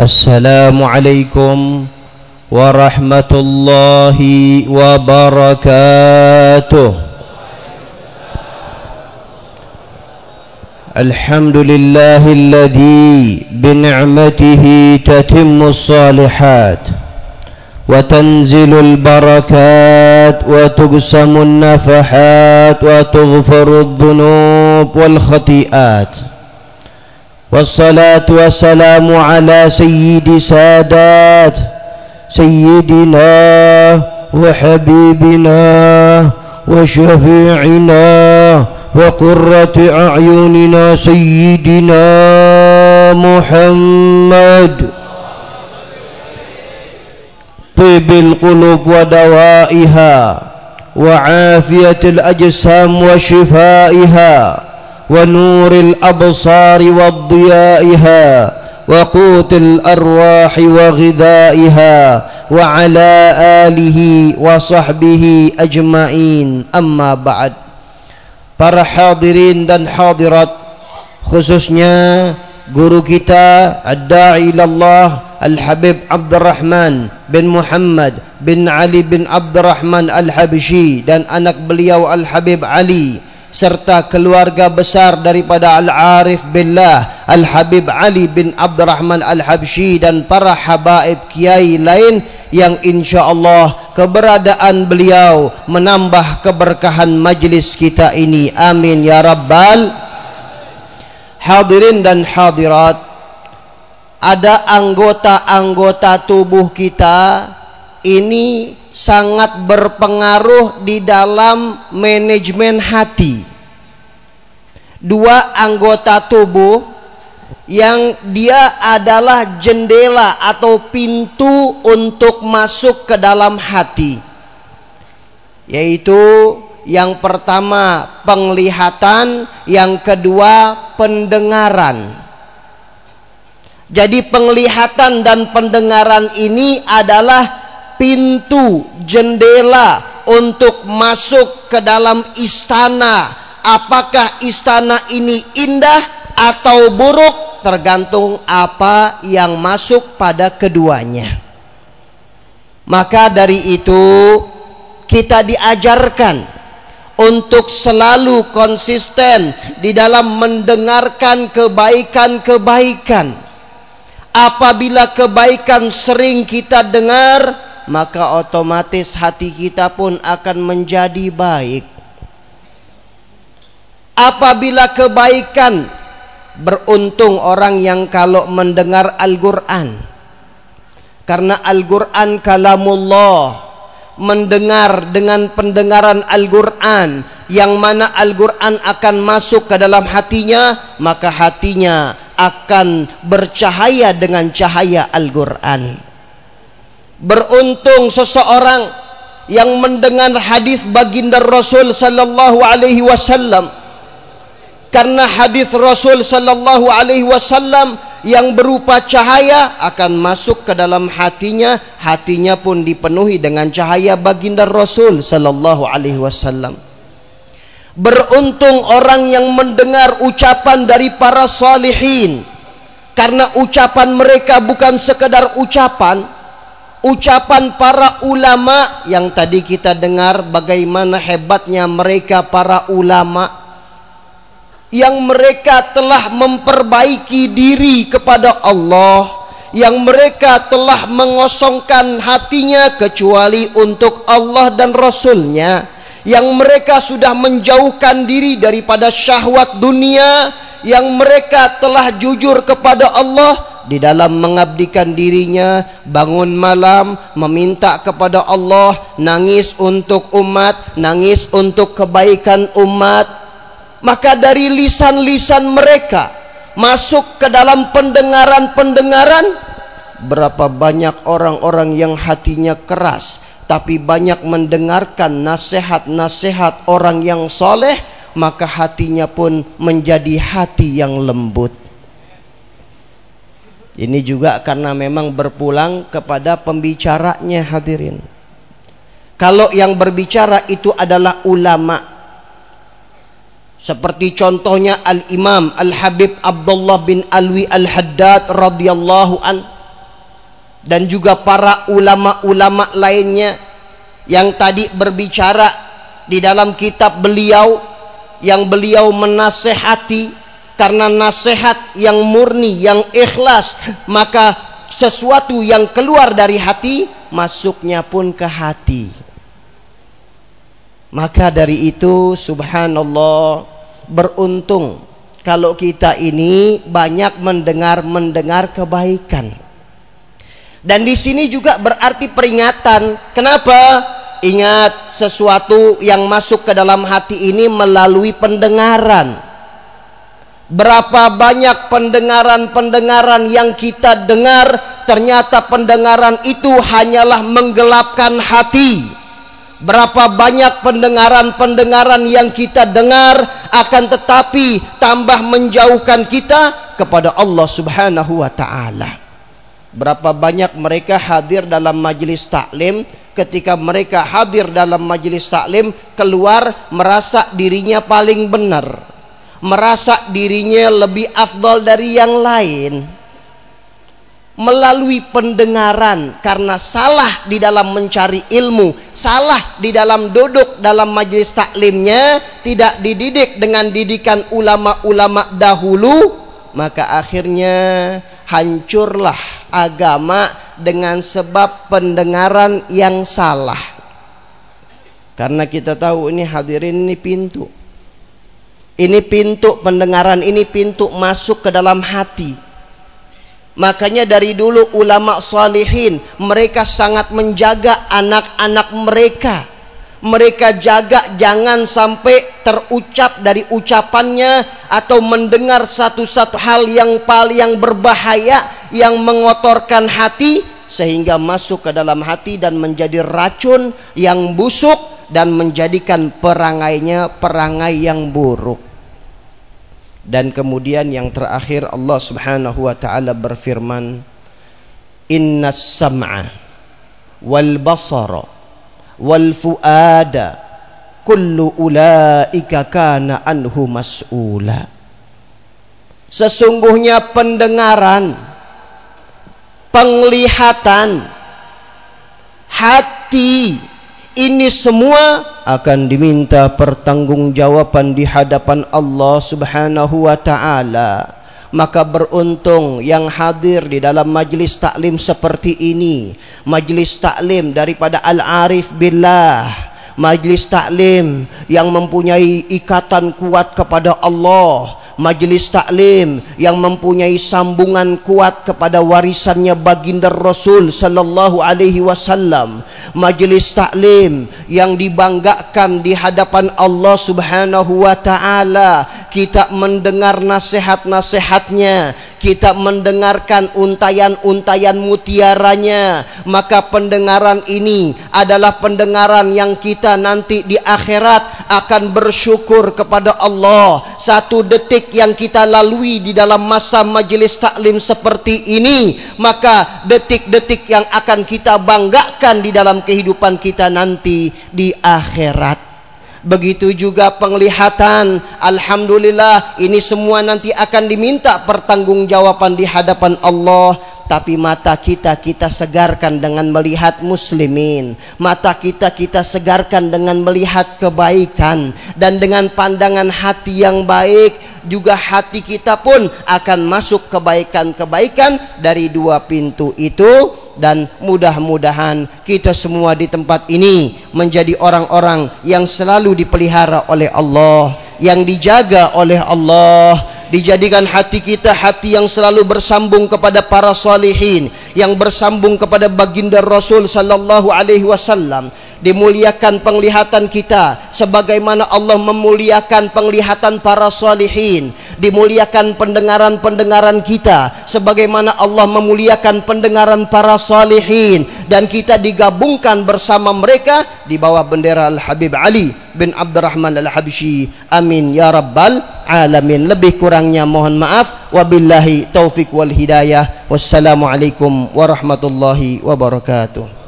السلام عليكم ورحمة الله وبركاته. الحمد لله الذي بنعمته تتم الصالحات وتنزل البركات وتقسم النفحات وتغفر الذنوب والخطيئات. والصلاة والسلام على سيد سادات سيدنا وحبيبنا وشفيعنا وقرة أعيننا سيدنا محمد. طيب القلوب ودوائها وعافية الأجسام وشفائها. ونور الأبصار وضيائها وقوت الأرواح وغذائها وعلى آله وصحبه أجمعين أما بعد para hadirin dan hadirat khususnya guru kita ad-da'i ilallah Al-Habib Abdurrahman bin Muhammad bin Ali bin Abdurrahman Al-Habsyi dan anak beliau Al-Habib Ali Serta keluarga besar daripada Al-Arif Billah Al-Habib Ali bin Abdurrahman Al-Habsyi dan para habaib kiai lain yang insya Allah keberadaan beliau menambah keberkahan majlis kita ini. Amin ya rabbal hadirin dan hadirat ada anggota-anggota tubuh kita ini sangat berpengaruh di dalam manajemen hati. Dua anggota tubuh yang dia adalah jendela atau pintu untuk masuk ke dalam hati. Yaitu yang pertama penglihatan, yang kedua pendengaran. Jadi penglihatan dan pendengaran ini adalah pintu jendela untuk masuk ke dalam istana. Apakah istana ini indah atau buruk tergantung apa yang masuk pada keduanya. Maka dari itu kita diajarkan untuk selalu konsisten di dalam mendengarkan kebaikan-kebaikan. Apabila kebaikan sering kita dengar maka otomatis hati kita pun akan menjadi baik. Apabila kebaikan beruntung orang yang kalau mendengar Al-Qur'an. Karena Al-Qur'an kalamullah mendengar dengan pendengaran Al-Qur'an yang mana Al-Qur'an akan masuk ke dalam hatinya maka hatinya akan bercahaya dengan cahaya Al-Qur'an. Beruntung seseorang yang mendengar hadis baginda Rasul sallallahu alaihi wasallam. Karena hadis Rasul sallallahu alaihi wasallam yang berupa cahaya akan masuk ke dalam hatinya hatinya pun dipenuhi dengan cahaya baginda Rasul sallallahu alaihi wasallam. Beruntung orang yang mendengar ucapan dari para salihin. Karena ucapan mereka bukan sekedar ucapan ucapan para ulama yang tadi kita dengar bagaimana hebatnya mereka para ulama. Yang mereka telah memperbaiki diri kepada Allah. Yang mereka telah mengosongkan hatinya kecuali untuk Allah dan Rasulnya. Yang mereka sudah menjauhkan diri daripada syahwat dunia. Yang mereka telah jujur kepada Allah di dalam mengabdikan dirinya bangun malam meminta kepada Allah nangis untuk umat nangis untuk kebaikan umat. Maka dari lisan-lisan mereka masuk ke dalam pendengaran-pendengaran berapa banyak orang-orang yang hatinya keras tapi banyak mendengarkan nasihat-nasihat orang yang soleh maka hatinya pun menjadi hati yang lembut ini juga karena memang berpulang kepada pembicaranya hadirin. Kalau yang berbicara itu adalah ulama. Seperti contohnya Al-Imam Al-Habib Abdullah bin Alwi Al-Haddad radhiyallahu an dan juga para ulama-ulama lainnya yang tadi berbicara di dalam kitab beliau yang beliau menasehati karena nasihat yang murni yang ikhlas maka sesuatu yang keluar dari hati masuknya pun ke hati maka dari itu subhanallah beruntung kalau kita ini banyak mendengar-mendengar kebaikan. Dan di sini juga berarti peringatan. Kenapa? Ingat sesuatu yang masuk ke dalam hati ini melalui pendengaran. Berapa banyak pendengaran-pendengaran yang kita dengar, ternyata pendengaran itu hanyalah menggelapkan hati Berapa banyak pendengaran-pendengaran yang kita dengar akan tetapi tambah menjauhkan kita kepada Allah Subhanahu wa taala. Berapa banyak mereka hadir dalam majlis taklim ketika mereka hadir dalam majlis taklim keluar merasa dirinya paling benar. Merasa dirinya lebih afdal dari yang lain melalui pendengaran karena salah di dalam mencari ilmu, salah di dalam duduk dalam majelis taklimnya, tidak dididik dengan didikan ulama-ulama dahulu, maka akhirnya hancurlah agama dengan sebab pendengaran yang salah. Karena kita tahu ini hadirin ini pintu. Ini pintu pendengaran, ini pintu masuk ke dalam hati Makanya dari dulu ulama salihin mereka sangat menjaga anak-anak mereka. Mereka jaga jangan sampai terucap dari ucapannya atau mendengar satu-satu hal yang paling berbahaya yang mengotorkan hati sehingga masuk ke dalam hati dan menjadi racun yang busuk dan menjadikan perangainya perangai yang buruk. Dan kemudian yang terakhir Allah Subhanahu wa taala berfirman Innas sam'a wal basara wal fuada kullu ulaika kana anhu mas'ula. Sesungguhnya pendengaran penglihatan hati ini semua akan diminta pertanggungjawaban di hadapan Allah Subhanahu wa taala. Maka beruntung yang hadir di dalam majlis taklim seperti ini, majlis taklim daripada Al-Arif Billah, majlis taklim yang mempunyai ikatan kuat kepada Allah, majlis taklim yang mempunyai sambungan kuat kepada warisannya baginda Rasul sallallahu alaihi wasallam. Majlis taklim yang dibanggakan di hadapan Allah Subhanahu wa taala. Kita mendengar nasihat-nasihatnya. Kita mendengarkan untayan-untayan mutiaranya. Maka pendengaran ini adalah pendengaran yang kita nanti di akhirat akan bersyukur kepada Allah satu detik yang kita lalui di dalam masa majlis taklim seperti ini maka detik-detik yang akan kita banggakan di dalam kehidupan kita nanti di akhirat Begitu juga penglihatan. Alhamdulillah ini semua nanti akan diminta pertanggungjawaban di hadapan Allah. Tapi mata kita kita segarkan dengan melihat muslimin. Mata kita kita segarkan dengan melihat kebaikan. Dan dengan pandangan hati yang baik juga hati kita pun akan masuk kebaikan-kebaikan dari dua pintu itu dan mudah-mudahan kita semua di tempat ini menjadi orang-orang yang selalu dipelihara oleh Allah, yang dijaga oleh Allah, dijadikan hati kita hati yang selalu bersambung kepada para salihin, yang bersambung kepada baginda Rasul sallallahu alaihi wasallam. Dimuliakan penglihatan kita sebagaimana Allah memuliakan penglihatan para salihin dimuliakan pendengaran-pendengaran kita sebagaimana Allah memuliakan pendengaran para salihin dan kita digabungkan bersama mereka di bawah bendera Al-Habib Ali bin Abdurrahman Al-Habsyi. Amin ya rabbal alamin. Lebih kurangnya mohon maaf. Wabillahi taufik wal hidayah. Wassalamualaikum warahmatullahi wabarakatuh